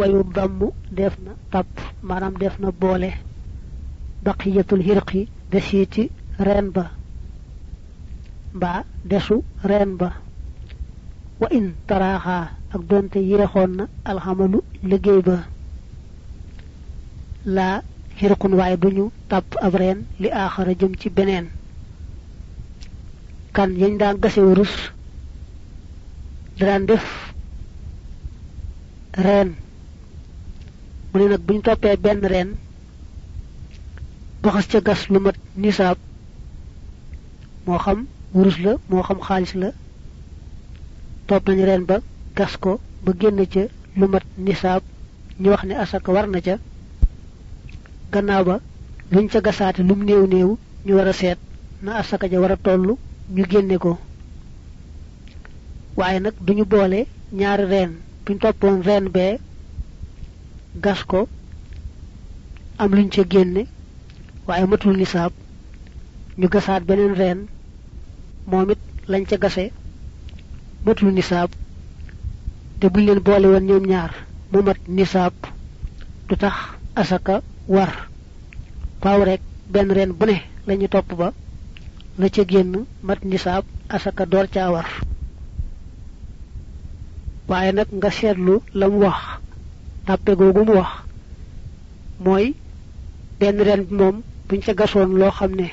ويضم دفن طب مانام دفن بوله بقية الهرقي دسيتي رنبا با دسو رنبا وإن تراها أقدمت يرخون الحمل لجيبا لا هرقن واي بنيو طب أبرين لآخر جمتي بنين كان يندان قسي ورس دران دف رن mu ne nag buñ toppee benn ren baxas ca gas lu mat nisaab moo xam wurus la moo xam xaalis la topp nañu ren ba gas ko ba génn ca lu mat nisaab. Ñu wax ne asaka war na ca. Gannaaw ba luñ ca gasaate lum néew néew ñu war a na asaka ja war a toll ñu génne ko. Waaye nag duñu boole ñaari reen. Buñ toppoon reen bee gas ko am luñ ca génne waaye matul nisaab ñu gasaat beneen reen moom it lañ ca gase matul nisaab. Te buñ leen boole woon ñoom ñaar mu mat nisaab du tax asaka war. Faaw rek benn reen bu ne lañu topp ba la ca génn mat nisaab asaka door caa war. Waaye nag nga seetlu la mu wax tàppe googu mu wax. Mooy benn ren bi moom buñ ca gasoon loo xam ne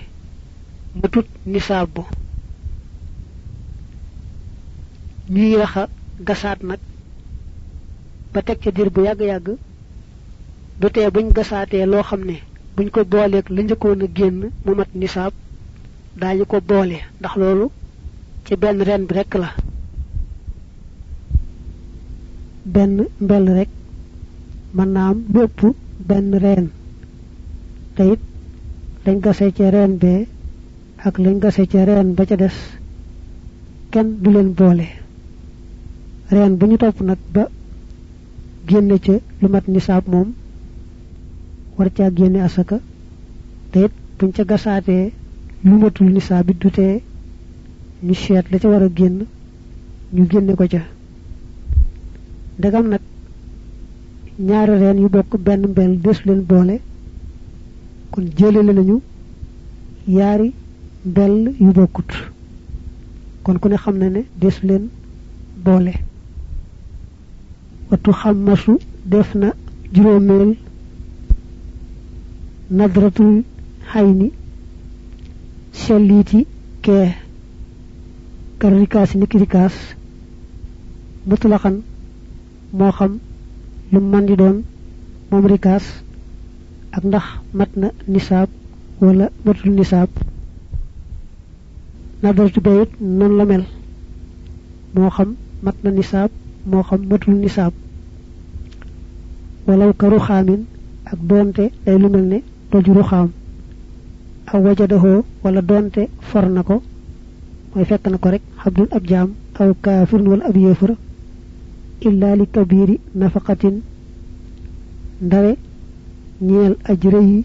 matut bu. Ñuy raxa gasaat nag ba teg ca dir bu yàgg-yàgg du tee buñ gasaatee loo xam ne buñ ko booleeg la njëkkoon a génn mu mat nisaab daañu ko boole. Ndax loolu ci benn ren bi rek la. Benn mbell rek mën naa benn reen. Te it lañ gase ca reen bee ak lañ gase ca reen ba ca des kenn du leen boole. Reen bu ñu topp nag ba génne ca lu mat nisaab moom war caa génne asaka. Te it buñ ca gasaatee lu matul nisaab tee ñu seet la ca war a génn ñu ko ca. Ndegam nag ñaari reen yu bokk benn mbel des leen boole. kon jëlale nañu yaari mbel yu bokkut. kon ku ne xam na ne des leen boole. Watu xammasu def na juróomeel nadratul xayni selliti kee. Kar rikaas ni ki rikaas mutlaxan moo xam lu man di doon moom rikaas ak ndax mat na wala matul nisaab. Nadartu bayit noonu la mel. Moo xam mat na nisaab moo xam matul nisaab. Walaw ka ruxaamin ak doonte day lu mel ne ruxaam. Aw wajadahoo wala doonte for na ko mooy fekk na ko rek xabdun ab jaam aw kaafirun wala ab إلا لكبير نفقة. داري نيل أجري.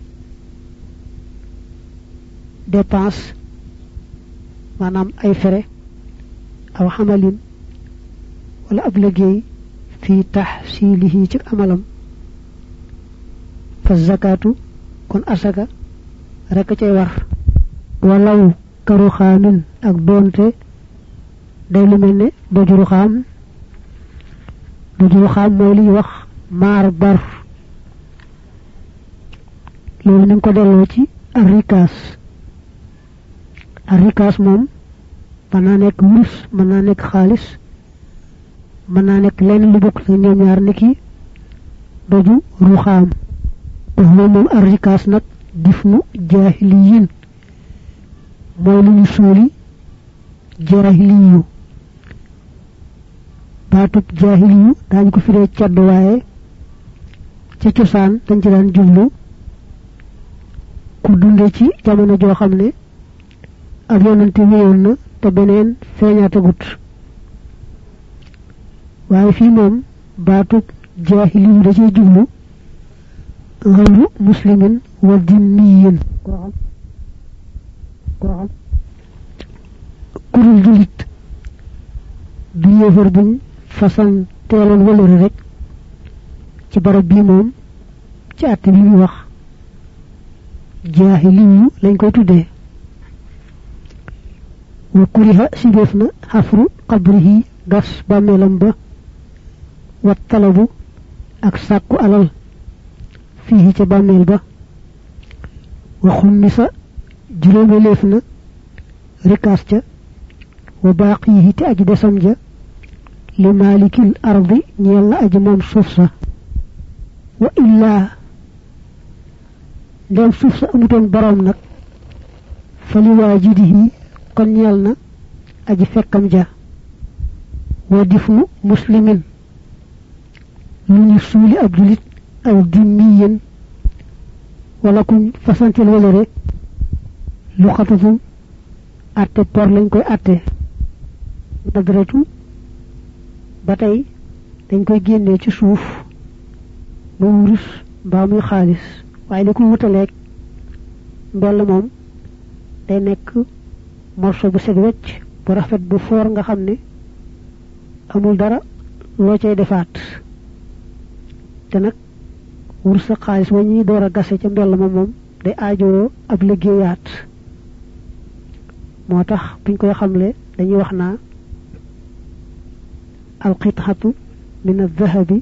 ديبانس. مانام أي فري أو حمل. ولا أبلغي في تحصيله تر أملم فالزكاة كن أسكا ركتي ور. ولو كروخان. أكبونتي دايلو مني بجروخان xaam mooy liy wax maar bar loolu ngi ko delloo ci arrikaas arrikaas moom mën naa nekk wurus mën naa nekk xaalis mën naa lu bokk sa ñoom ñaar niki doju ruxaam moom moom arrikaas nag difnu jaahiliyin. Mooy lu ñu suuli jaahiliyu baatub jaahiliyu daañu ko firee cadd waaye ca cosaan dañ ci daan jublu ku dunde ci jamono joo xam ne ab yonante wéyoon na te beneen feeñaatagut waaye fii moom baatub jaahiliyu da cee jublu xayru muslimin wa dimmiyin koo xam koo façon teeloon walëri rek ci barab bi moom ci àtte bi mu wax. Jaahiliyu lañ koy tuddee. Wa kuriha na xafru qabrihi gas bàmmeelam ba wa talabu ak sàkku alal fii ca bàmmeel ba. Wa xummisa juróomeleef na rikaas ca wa te aji ja لمالك الأرض نيلا أجمام صفصة وإلا دم صفصة أمتون برامنا فلواجده قل نيلنا أجفكم جا ودفن مسلم من يسول أبدلت أو دميا ولكن فسنت الولر لخطة أتبار لنكو أتبار لنكو ba tey dañ koy génnee ci suuf ba wurus mbaa muy xaalis. waaye li ko wutaleeg mbell moom day nekk morso bu set wecc bu rafet bu foor nga xam ne amul dara loo cay defaat. Te nag wurus sa xaalis wa ñuy door a gase ca mbell ma moom day aajowoo ab liggéeyaat. Moo tax buñ koy xamle dañuy wax naa القطعه من الذهب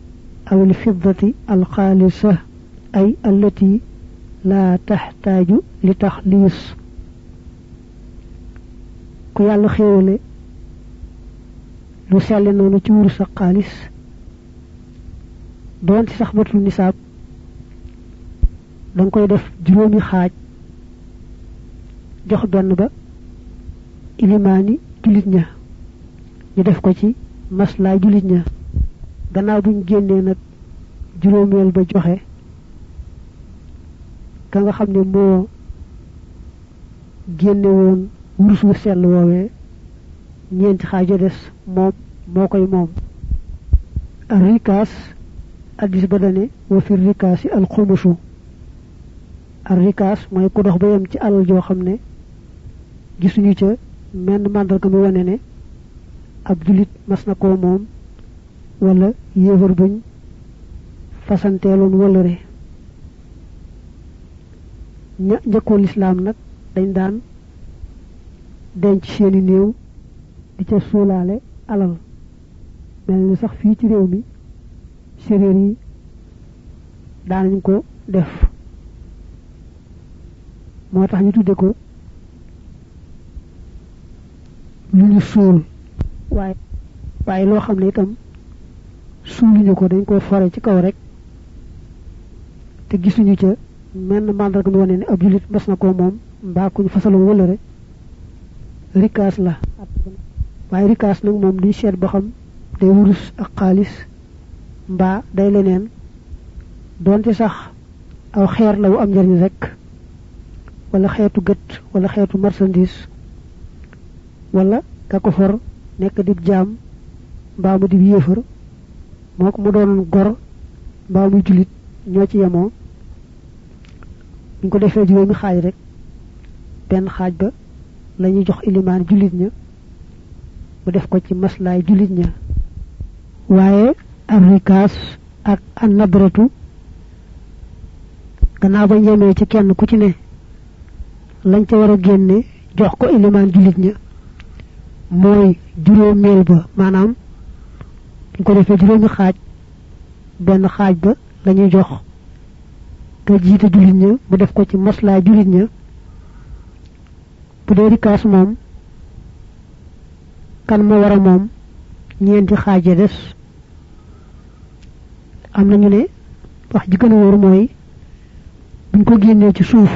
أو الفضة الخالصة أي التي لا تحتاج لتخليص. كو يالله خيوله لو سال نونو تي ورسا خالص دونتي صاح بوتو نصاب دونكاي داف جرومي خاج جخ دون با ايماني كليتنا ني داف كو maslaa julit ña. Gannaaw buñ génnee nag juróomeel ba joxe ka nga xam ne moo génne woon wurus wu sell woowee ñeenti xaajo des moom moo koy moom. Rikaas addis ba dane wa fi rikaasi al xumusu ar rikaas mooy ku dox ba yem ci alal joo xam ne gisuñu ca menn màndarga mu wane ne ab julit mas na wala yéefar buñ fasanteeloon wëlëre ña njëkkoo lislaam nag dañ daan denc seeni néew di ca suulaale alal. Mel ni sax fii ci mi yi ko def. Moo tax ñu tudde ko ñu waaye waaye loo xam ne itam suuluñu ko dañ ko fore ci kaw rek te gisuñu ca menn màndarga mi wane ne ab julit mas na ko moom mbaa kuñ fasaloon wala rek rikaas la. Waaye rikaas nag moom duñ seet ba xam day wurus ak xaalis mbaa day leneen doonte sax aw xeer la wu am njariñ rek wala xeetu gët wala xeetu marchandise wala ka ko for nekk dib jaam mbaa mu dib yéefar moo mu doonoon gor mbaa muy julit ñoo ci yemoo. Ñu ko defee juróomi xaaj rek benn xaaj ba lañuy jox ilimaan julit ña mu def ko ci maslaay julit ña. Waaye ar rikaas ak an nabratu gannaaw ba yemee ci kenn ku ci ne lañ ca war a génne jox ko ilimaan julit ña mooy juróomeel ba maanaam ñu ko defee juróomi xaaj benn xaaj ba lañuy jox ka jiite julit ña mu def ko ci maslaa julit bu dee rikaas moom kan ma war a moom? Ñeenti xaaje des. Am nañu ne wax ji gën a wóor mooy buñ ko génnee ci suuf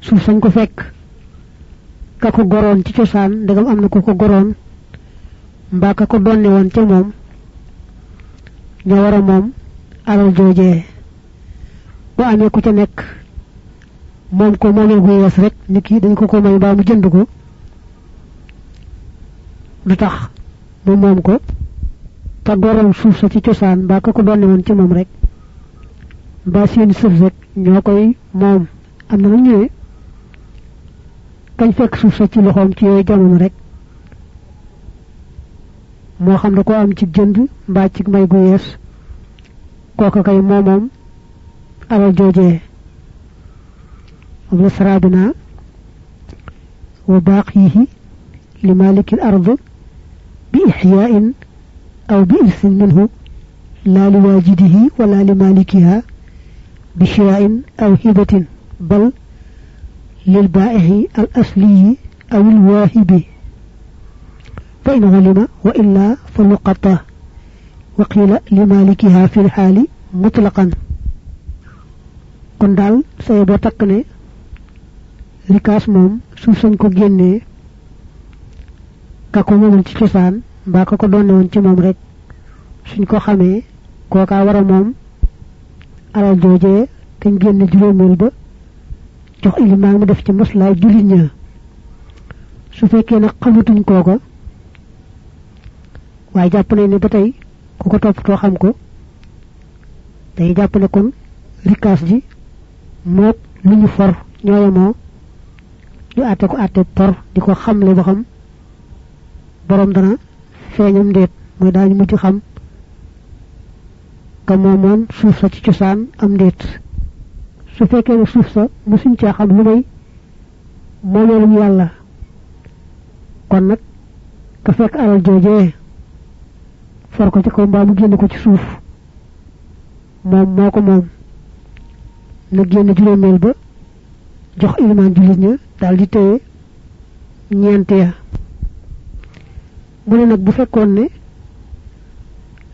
suuf sañ ko fekk ka ko goroon ci cosaan ndegam am na ko ko goroon ko donne woon ca moom ñoo war a moom alal joojee bu amee ku ca nekk moom ko moomeel gu yees rek nit ki dañ ko ko may mbaa mu jënd ko. Du tax ko te goroon suuf sa ci cosaan mbaa ka ko donne woon ci moom rek mbaa seeni sëf rek ñoo koy moom. Am ñu kañ fekk suuf sa ci loxoom ci yooyu jamono rek moo xam ne ko am ci jënd mbaa ci may gu yees kooka kay moo moom alal joojee maliki al ard bi ixyaain aw bi irsin minhu لا لواجده ولا لمالكها بشراء أو هبة بل للبائع الأصلي أو الواهب. فإن غلم وإلا فنقطة. وقيل لمالكها في الحال مطلقا. قندال سيبو تقني لكاس موم سوسن كو جيني كاكو مومن تشيسان باكو كو دوني ون تي موم ريك سن كو خامي كوكا ورا موم على الجوجي تنجيني جلو ميل jox ilimaan mu def ci maslaay jullit ña su fekkee nag xamatuñ kooko waaye jàpp nañ ne ba tey ku ko toppatoo xam ko day jàpp ne kon rikaas ji moog lu ñu for ñooyamoo ñu àtte ko àtte por di ko xamle ba xam borom dana feeñam ndéet mooy daañu mujj xam ka moomoon suuf sa ci cosaan am ndéet su fekkee ne suuf sa musuñ caa xam lu may moomeelum yàlla. kon nag ka fekk alal joojee for ko ci kaw mbaa mu génn ko ci suuf moom moo ko moom. na génn juróomeel ba jox ilimaan jullit ña daal di téye ñeent ya. mu ne nag bu fekkoon ne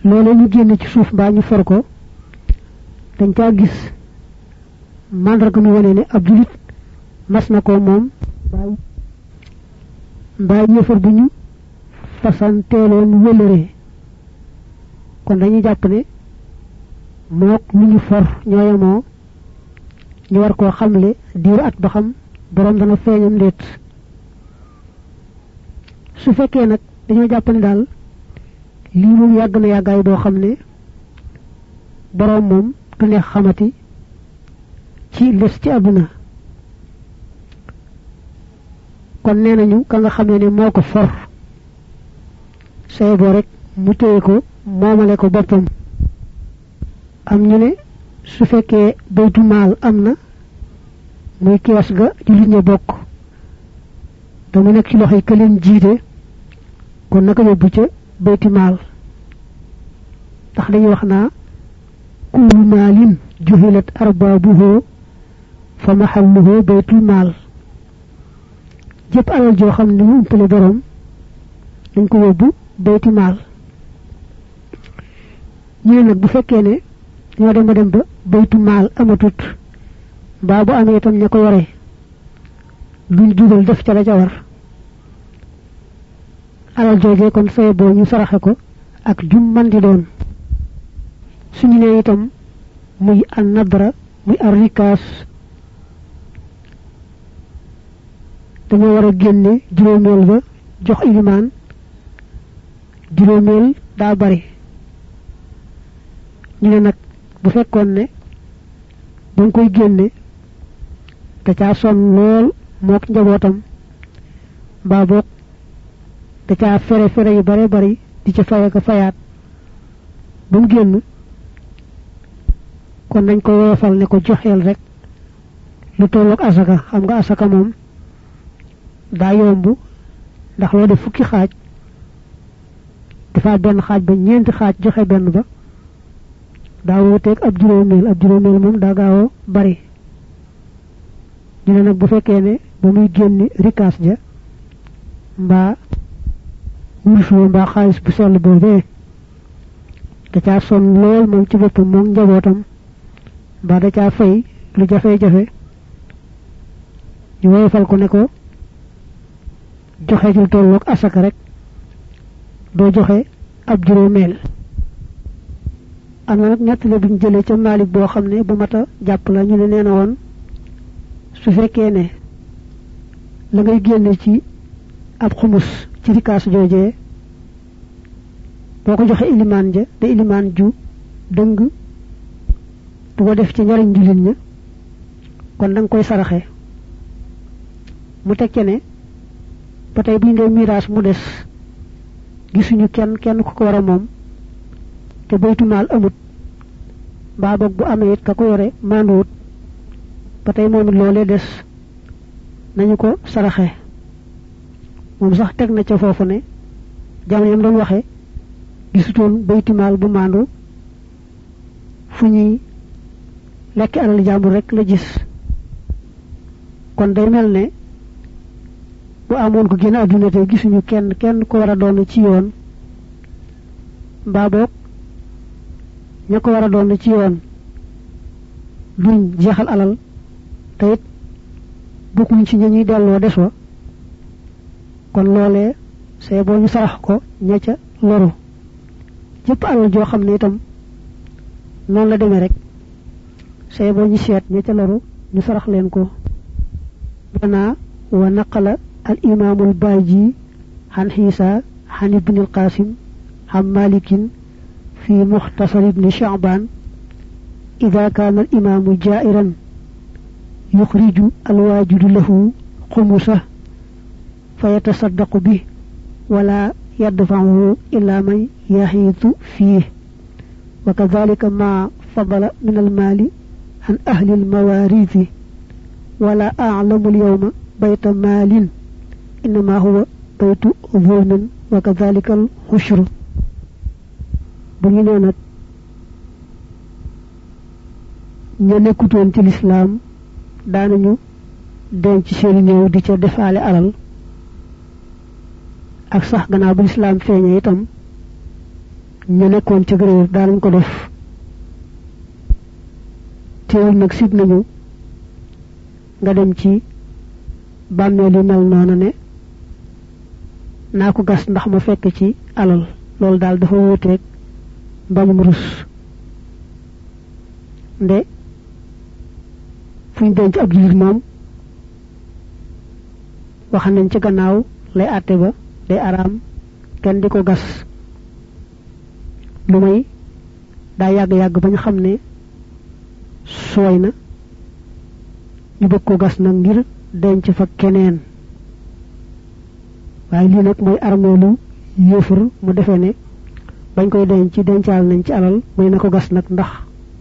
loolu ñu génn ci suuf mbaa ñu for ko dañ caa gis màndarga mu wane ne ab julit mas na ko moom mbaa yéefar bu ñu fasanteeloon wëlëree kon dañuy jàpp ne mook lu ñu for ñooyamoo ñu war koo xamle diiru at ba xam borom dana feeñam ndéet su fekkee nag dañoo jàpp ne daal lii moom yàgg na xam ne borom moom du neex xamati ci les ci àdduna kon nee nañu ka nga xamee ne moo ko for say boo rek mu téye ko moomale ko boppam am ñu ne su fekkee baytu maal am na muy kees ga jullit ña bokk te mu nekk ci loxoy ka leen jiite kon naka yóbbu ca bayti maal ndax dañuy wax naa kullu maalin juhilat arbaabuhu fa maxalluhu baytul maal. Jëpp alal joo xam ne mu umpale borom maal. Ñu nag bu fekkee ne ñoo dem ba dem ba baytu maal amatut mbaa bu amee itam ña ko yore duñ dugal def ca la ca war. Alal joojee kon saye boo ñu saraxe ak jum man di doon. Suñu ne itam dañoo war a génne juróomeel ba jox ilimaan. Juróomeel daa bari. Ñu ne nag bu fekkoon ne ba nga koy génne da caa sonn lool mook njabootam. Mbaa boog da caa fere fere yu bare bari di ca fay ak fayaat. Ba mu génn kon nañ ko woyofal ne ko joxeel rek lu tolloog asaka. Xam nga asaka moom daa yomb ndax loo def fukki xaaj dafa benn xaaj ba ñeenti xaaj joxe benn ba daa wuteeg ab juróomeel ab juróomeel moom daa gaaw bari ñu ne nag bu fekkee ne ba muy génn rikaas ja mbaa wurus wa mbaa xaalis bu sell boobee da caa sonn lool moom ci boppam moom njabootam mbaa da caa fay lu jafe-jafe ñu woyofal ko ne ko joxe ci lu tolloog asaka rek doo joxe ab juróomeel am na nag ñettale buñ jëlee ca Maalik boo xam ne bu mat a jàpp la ñu ne nee na woon su fekkee ne la ngay génne ci ab xumus ci rikaas joojee boo ko joxe ilimaan ja te ilimaan ju dëng du ko def ci njariñ ña kon da nga koy saraxe. Mu ne ba tey buñ dee miraas mu des gisuñu kenn kenn ku ko war a te baytu maal amut mbaa boog bu amee ka ko yore maanduwut ba tey moom des nañu ko saraxe. Moom sax teg na ca foofu ne jamono yam doon waxe gisutoon baytimaal bu maandu fu ñuy lekki alal jàmbur rek la gis. Kon day ne bu amoon ko génn àdduna te gisuñu kenn kenn ko war a doon ci yoon. Mbaa boog ña ko war a doon ci yoon duñ jeexal alal te it bokkuñ ci ña ñuy delloo des wa. Kon loolee say boo ñu sarax ko ña ca loru. Jëpp alal joo xam ne itam noonu la demee rek. Say boo ñu seet ña ca loru ñu sarax leen ko. Dana wa naqala al baji عن حيسى عن ابن القاسم عن مالك في مختصر ابن شعبان إذا كان الإمام جائرا يخرج الواجد له خمسه فيتصدق به ولا يدفعه إلا من يحيط فيه وكذلك ما فضل من المال عن أهل المواريث ولا أعلم اليوم بيت مال إنما هو بيت ظلم وكذلك الحشر بني نك ña nekkutoon ci lislaam daanañu denc seeni néew di ca defaale alal ak sax gannaaw bu lislaam feeñee itam ña nekkoon ca gëréer daanañ ko def teewul nag sib nañu nga dem ci bàmmeel yu mel noona ne naa ko gas ndax ma fekk ci alal. loolu daal dafa mbañum rus. nde fuñ denc ab jiir moom wax nañ ci gannaaw lay àtte ba day araam kenn di ko gas. lu may daa yàgg-yàgg bañ xam ne sooy na ñu bëgg ko gas nag ngir denc fa keneen waaye lii nag mooy armeelu yéefar mu defee ne bañ koy denc ci dencaal nañ ci alal mooy na ko gas nag ndax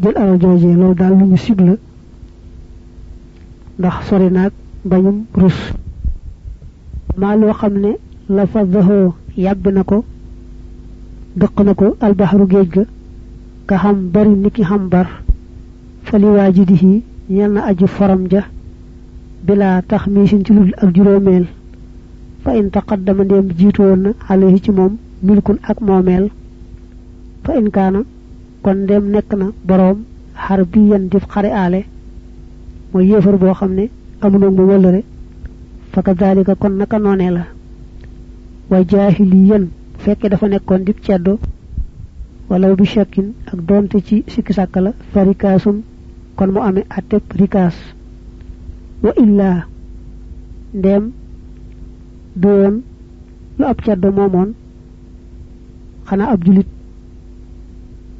jël alal joojee loolu daal lu ñu sib la ndax sori naag bañum rus maa loo xam ne la fadaxoo yàbbi na ko dëq na ko albaxaru géej ga ka xam bari niki xam bar fali waajidihi ñel na aji foram ja bila taxmisin ci lul ak juróomeel fa in taqaddama ndem jiitu woon na alayhi ci moom milkun ak moomeel fa in kaana kon ndem nekk na boroom xar bi yan dif xare aale mooy yéefar boo xam ne amunoog mu wëllëre fa kadalika kon naka noonee la wa jaahiliyan fekke dafa nekkoon dib ceddo wala bi shakkin ak donte ci sikki sàkk la kon mu amee atteb rikaas wa doon lu ab ceddo moomoon xanaa ab julit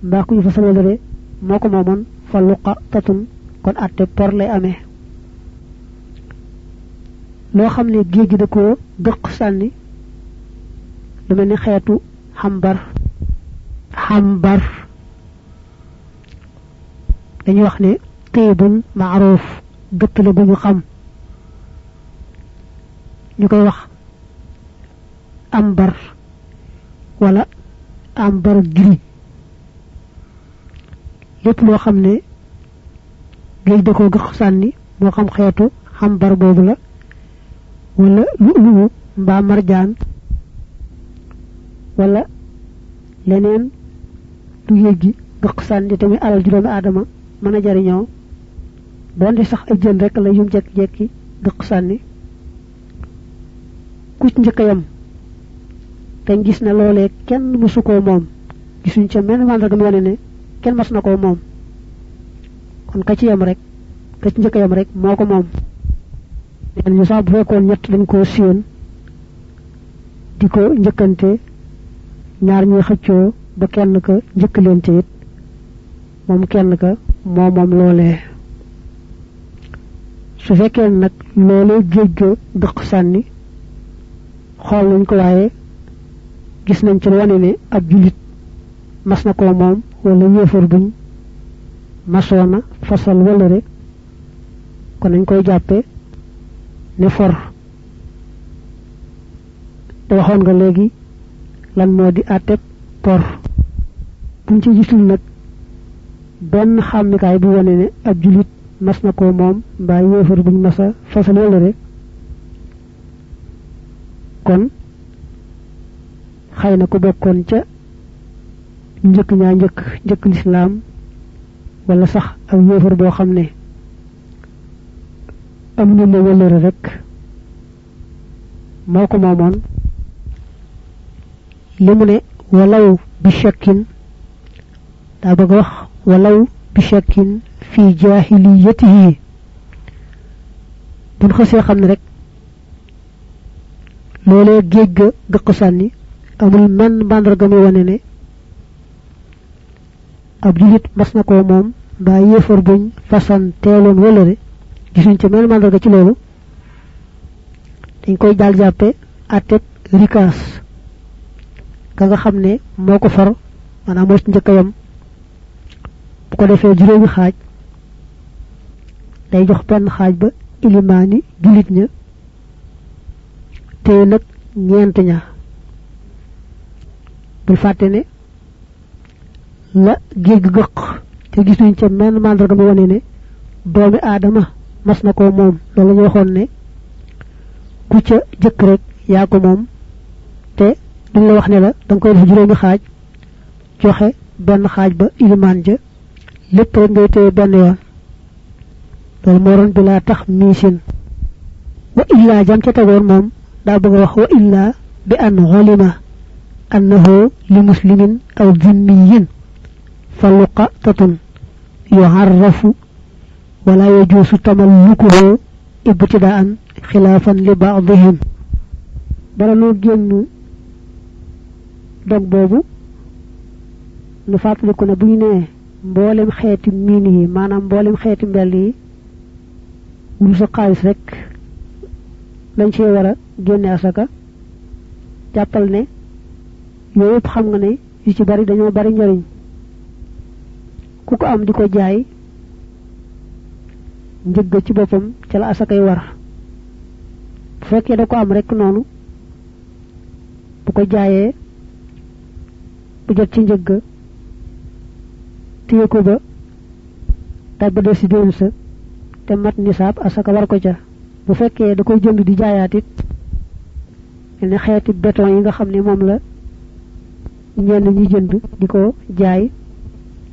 mbaa ku ñu fa salwalëre moo ko moomoon fa luqa tatun kon atte por lay amee. Loo xam ne géej gi da koo gëq sànni lu mel ni xeetu xambar xambar. Dañuy wax ne téebun maaruf gëtt la gu ñu xam. Ñu koy wax ambar. Wala ambar gris lépp loo xam ne géej da koo gëq sànni moo xam xeetu xambar boobu la wala lu lu mbaa marjaan wala leneen lu géej gi gëq sànni tamit alal juróomi aadama mën a jariñoo donte sax ay jën rek la yum jekki-jekki gëq sànni. Ku ci yam te gis ne loolee kenn mësu koo moom. Gisuñ ca menn màndarga mu wane ne kenn mas na koo moom. Kon ka ci yam rek ka ci njëkk yam rek moo ko moom. Neen ñu sax bu fekkoon ñett dañ koo séen di ko njëkkante ñaar ñuy xëccoo ba kenn ka njëkkalente it moom kenn ka moo moom loolee su fekkee nag loolee géej ga xool nañ ko waaye gis nañ ci wone ne ab julit mas na ko moom wala yéefar buñ masoona fasal wala rek kon nañ koy jàppe ne for te waxoon nga léegi lan moo di àtteb por buñ ci gisul nag benn xàmmikaay bu wane ne ab julit mas na ko moom mbaa yéefar buñ masa fasal wala rek kon xëy na ku bokkoon ca njëkk ñaa njëkk njëkk lislaam wala sax ak yéefar boo xam ne am na la wëlëre rek moo ko moomoon li mu ne walaw bi shakkin daa bëgg wax walaw bi shakkin fi jahiliyatihi buñ xasee xam ne rek loolee géej ga gëq sànni amul menn màndarga muy wane ne ab julit mas na koo moom mbaa yéefar buñ fasan teeloon wëlëre gisuñ ci menn màndarga ci loolu. dañ koy daal jàppe àtteb rikaas. ka nga xam ne moo ko for maanaam moo ci njëkk yam bu ko defee juróomi xaaj day jox benn xaaj ba ilimaani julit ña. téye nag bul fàtte ne la géej gëq. Te gis nañ ca menn màndarga mu wane ne doomi aadama mas na ko moom. Loolu ñu waxoon ne ku ca jëkk rek yaa ko moom. Te duñ la wax ne la danga koy def juróomi xaaj. Joxe benn xaaj ba ilimaan ja. Lépp rek ngay téye benn yoon. Loolu moo doon bi laa tax miisin. Wa illaa jam ca tegoon moom daa bëgg wax wa illaa bi an xolima annahu li muslimin aw zimmiyin fa luqatatun yuharrafu wala yajuusu tamallukuhu ibtidaan xilaafan li baadihim bala noo génn dog boobu nu fàttaliku ne bu ñu nee mboolem xeeti miin yi maanaam mboolem xeeti mbell yi wuru sa xaalis rek lañ cee war a génne asaka jàppal ne yëpp xam nga ne yu ci bari dañoo bari njariñ. Ku ko am di ko jaay njëgg ci boppam ca la asakay war. Bu fekkee da ko am rek noonu bu ko jaayee bu jot ci njëgg téye ko ba ba des si déwén sa te mat nisaab asaka war ko ca. Bu fekkee da koy jënd di jaayaat it ne xeeti béton yi nga xam ne moom la ñenn ñi jënd di ko jaay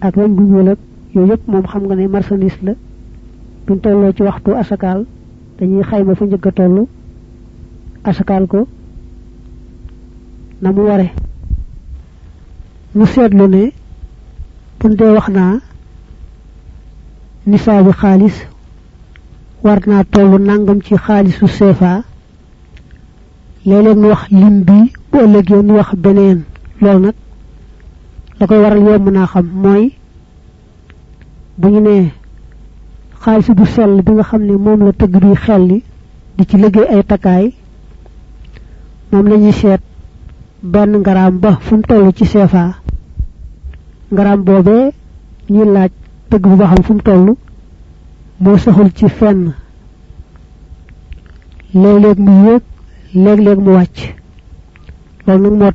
ak weñ gu ñuul ak yooyu yëpp moom xam nga ne marchandise la. Buñ tolloo ci waxtu asakaal dañuy xayma asakaal ko na mu ware. Ñu seetlu ne buñ dee wax naa nisaabi xaalis war naa toll nangam ci xaalisu CFA léeg-léeg wax bu nu wax loolu nag la koy waral yomb naa xam mooy bu ñu nee xaalis bu sell bi nga xam ne moom la tëgg bi xelli di ci liggéey ay takkaay moom la ñuy seet benn ngaraam ba fu mu toll ci CFA ngaraam boobee ñuy laaj tëgg bu ba xam fu mu toll moo saxul ci fenn. Léeg-léeg mu yéeg léeg-léeg mu wàcc. Loolu nag moo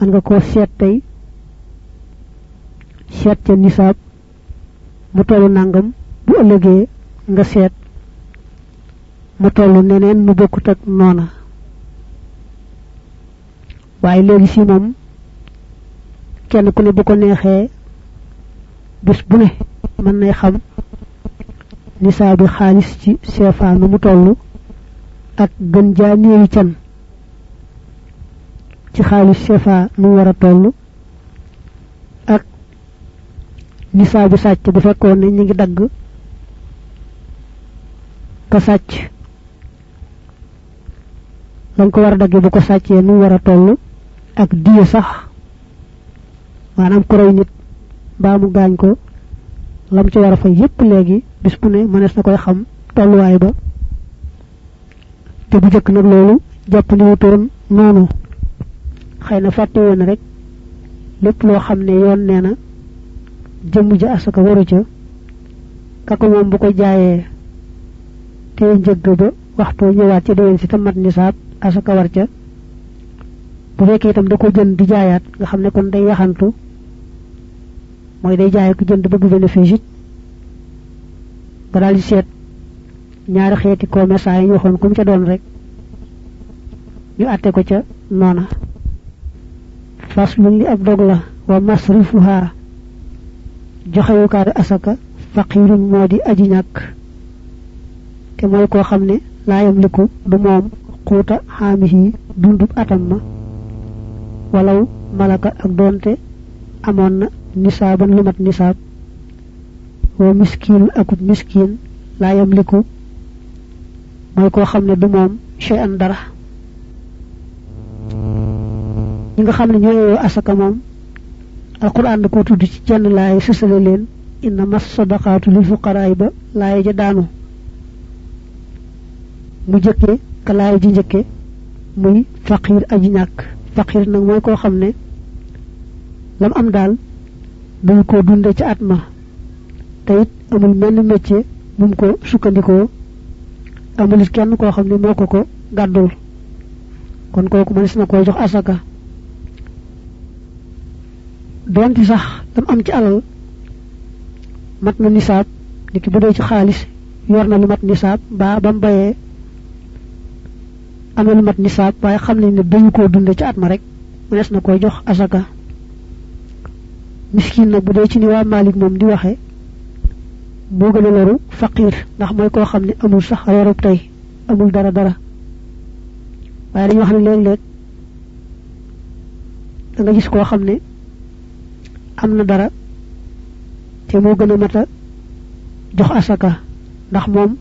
man nga koo seet tey. Seet ca nisaab mu tollu nangam bu ëllëgee nga seet mu tollu neneen nu bokkut ak noona. Waaye léegi si moom kenn ku ne bu ko neexee bis bu ne mën nay xam nisaabi xaalis ci nu mu toll ak gën jaa néewi can ci xaalis CFA nu war a toll ak nisaabi sàcc bu fekkoon ne ñu ngi dagg ka sàcc. Lañ ko war a bu ko sàccee nu war a toll ak diye sax. Maanaam ku rey nit mbaa mu gaañ ko lam ci war a fay yépp léegi bis bu ne mënees na koy xam tolluwaay ba. Te bu jëkk nag loolu jàpp ni wutoon noonu xëy na fàtte woon rek lépp loo xam ne yoon nee na jëmm ja asaka waru ca kako moom bu ko jaayee te njëgg ba waxtu ñëwaat ci déwén si tam mat nisaab asaka war ca. Bu fekkee itam da ko jënd di jaayaat nga xam ne kon day yaxantu mooy day jaay ko jënd bëgg bénéfice it. Ba daal di seet ñaari xeeti commerçant yi ñu waxoon kum ca doon rek ñu àtte ko ca noona فصل لي أبدوغلا ومصرفها. جخيو أسكا فقير مودي أجيناك. كما يكو خمني لا يملك دموم قوت حامه دوند أتم. ولو ملك أبدونت أمون نسابا لمت نساب. ومسكين أكد مسكين لا يملك ما يكو خمني دموم شيئا درح. Thank you. Ñi nga xam ne ñoo asaka moom alquran da ko tudd ci jenn laay sësale leen inna mas sadaqaatu lil fuqaraay ba laay ja daanu. Mu jëkke ka laay ji njëkke muy faqir aji ñàkk. Faqir nag mooy koo xam ne lam am daal dañ ko dunde ci at ma. Te it amul menn métier mum ko sukkandikoo amul kenn koo xam ne ko ko kon kooku na jox asaka donte sax lam am ci alal mat na nisaab niki bu dee ci xaalis yor na lu mat nisaab ba bam bayee am lu mat nisaab waaye xam nañ ne dañu ci at ma rek na koy jox asaka. Miskin nag bu ci ni waa Malik moom di waxe moo gën a faqir ndax mooy koo xam ne amul sax yorub tey amul dara dara. Waaye dañuy wax da nga gis ne am na dara te moo gën a mat a jox asaka ndax moom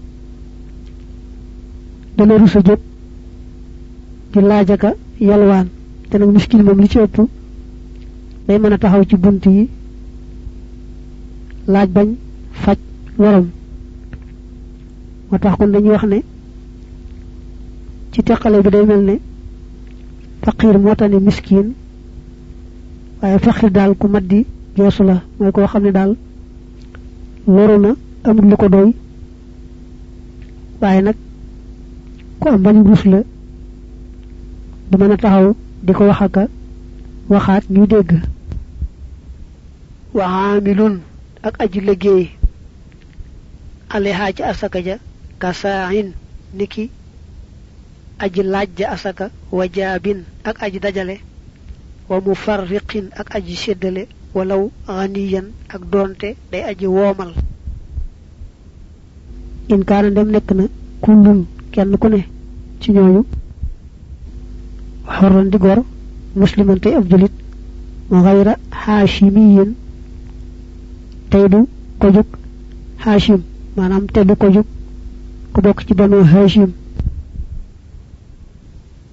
dana rus a jóg di laajaka yalwaan. Te nag miskin moom li ci ëpp day mën a taxaw ci bunt yi laaj bañ faj lorom moo tax kon dañuy wax ne ci teqale bi day mel ne faqir moo tax ne miskin waaye faqir daal ku mat di geesu la mooy koo xam ne daal loru na lu ko doy. Waaye nag ku am bañ rus la du mën taxaw di ko wax aka waxaat ñuy dégg. Ak aji liggéey. Aleha ci asaka ja kasaahin niki. Aji laaj ja asaka wa jaabin ak aji dajale wa mufarriqin ak aji séddale walaw ganiyan ak doonte day aji woomal. In dem nekk na kullun kenn ku ne ci ñooñu. Xorran di gor musliman tey ab julit tey du ko jug xaashim maanaam tey du ko jug ku bokk ci banu haashim.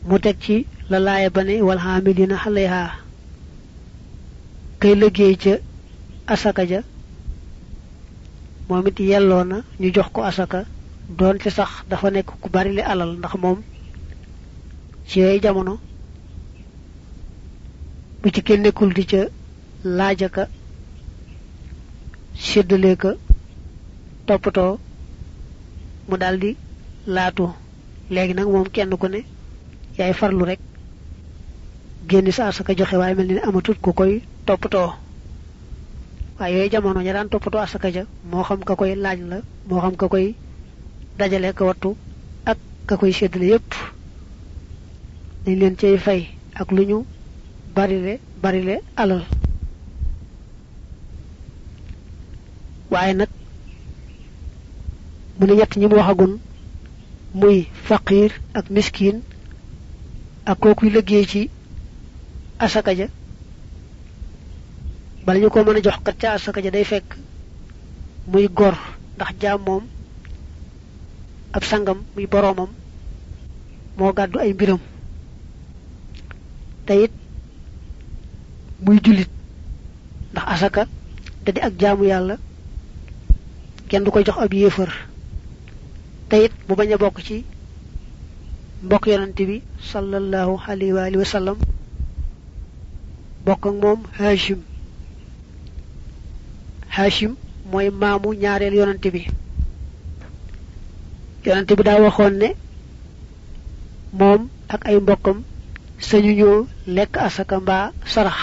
Mu teg ci la laaya ba ne wal xaamilina xaleha kay liggéey ca asaka ja. Moom it yelloo na ñu jox ko asaka. Doon ci sax dafa nekk ku bari li alal ndax moom ci yooyu jamono bu ci kenn nekkul di ca laajaka séddalee ka toppatoo mu daldi laatu. Léegi nag moom kenn ku ne yaay farlu rek génn sa asaka joxe waaye mel ni amatut ku koy toppatoo. Waaye yooyu jamono ña daan toppatoo asaka ja moo xam ka koy laaj la moo xam ka koy dajale ka wattu ak ka koy séddale yépp. Dañ leen cay fay ak lu ñu barile barile alal. Waaye nag mu ne ñett ñi mu waxagun muy faqir ak miskin ak kookuy liggéey ci asaka ja. Bala ñu ko mën a jox kat ca asaka ja day fekk muy gor ndax jaam moom ab sangam muy boroomam moo gàddu ay mbiram. Te it muy jullit ndax asaka da di ak jaamu yàlla kenn du ko jox ab yéefar. Te it mu bañ a bokk ci mbokk yonante bi sallallahu alihi wa sallam bokk ak moom hashim. Hashim mooy maamu ñaareel yonante bi. Yonante bi daa waxoon ne moom ak ay mbokkam sañu ñoo lekk asaka mbaa sarax.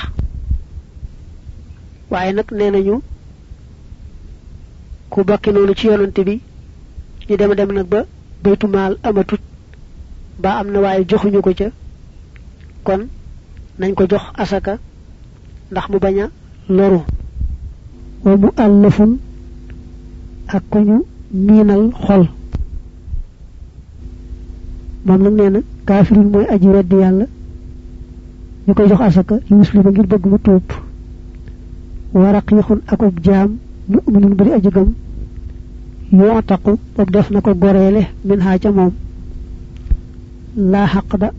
Waaye nag nee nañu ku bakki noonu ci yonante bi ñu dem dem nag ba baytu maal amatut ba am na waaye joxuñu ko ca kon nañ ko jox asaka ndax mu bañ a loru wa mu allafun ak ko ñu miinal xol moom nag nee na kaafirun mooy aji weddi yàlla ñu koy jox asaka yu muslima ngir bëgg mu tuub wa raqiixun akub jaam mu'minun bari aji gëm yoo taqu bob def na ko goreele min haa ca moom laa xaq da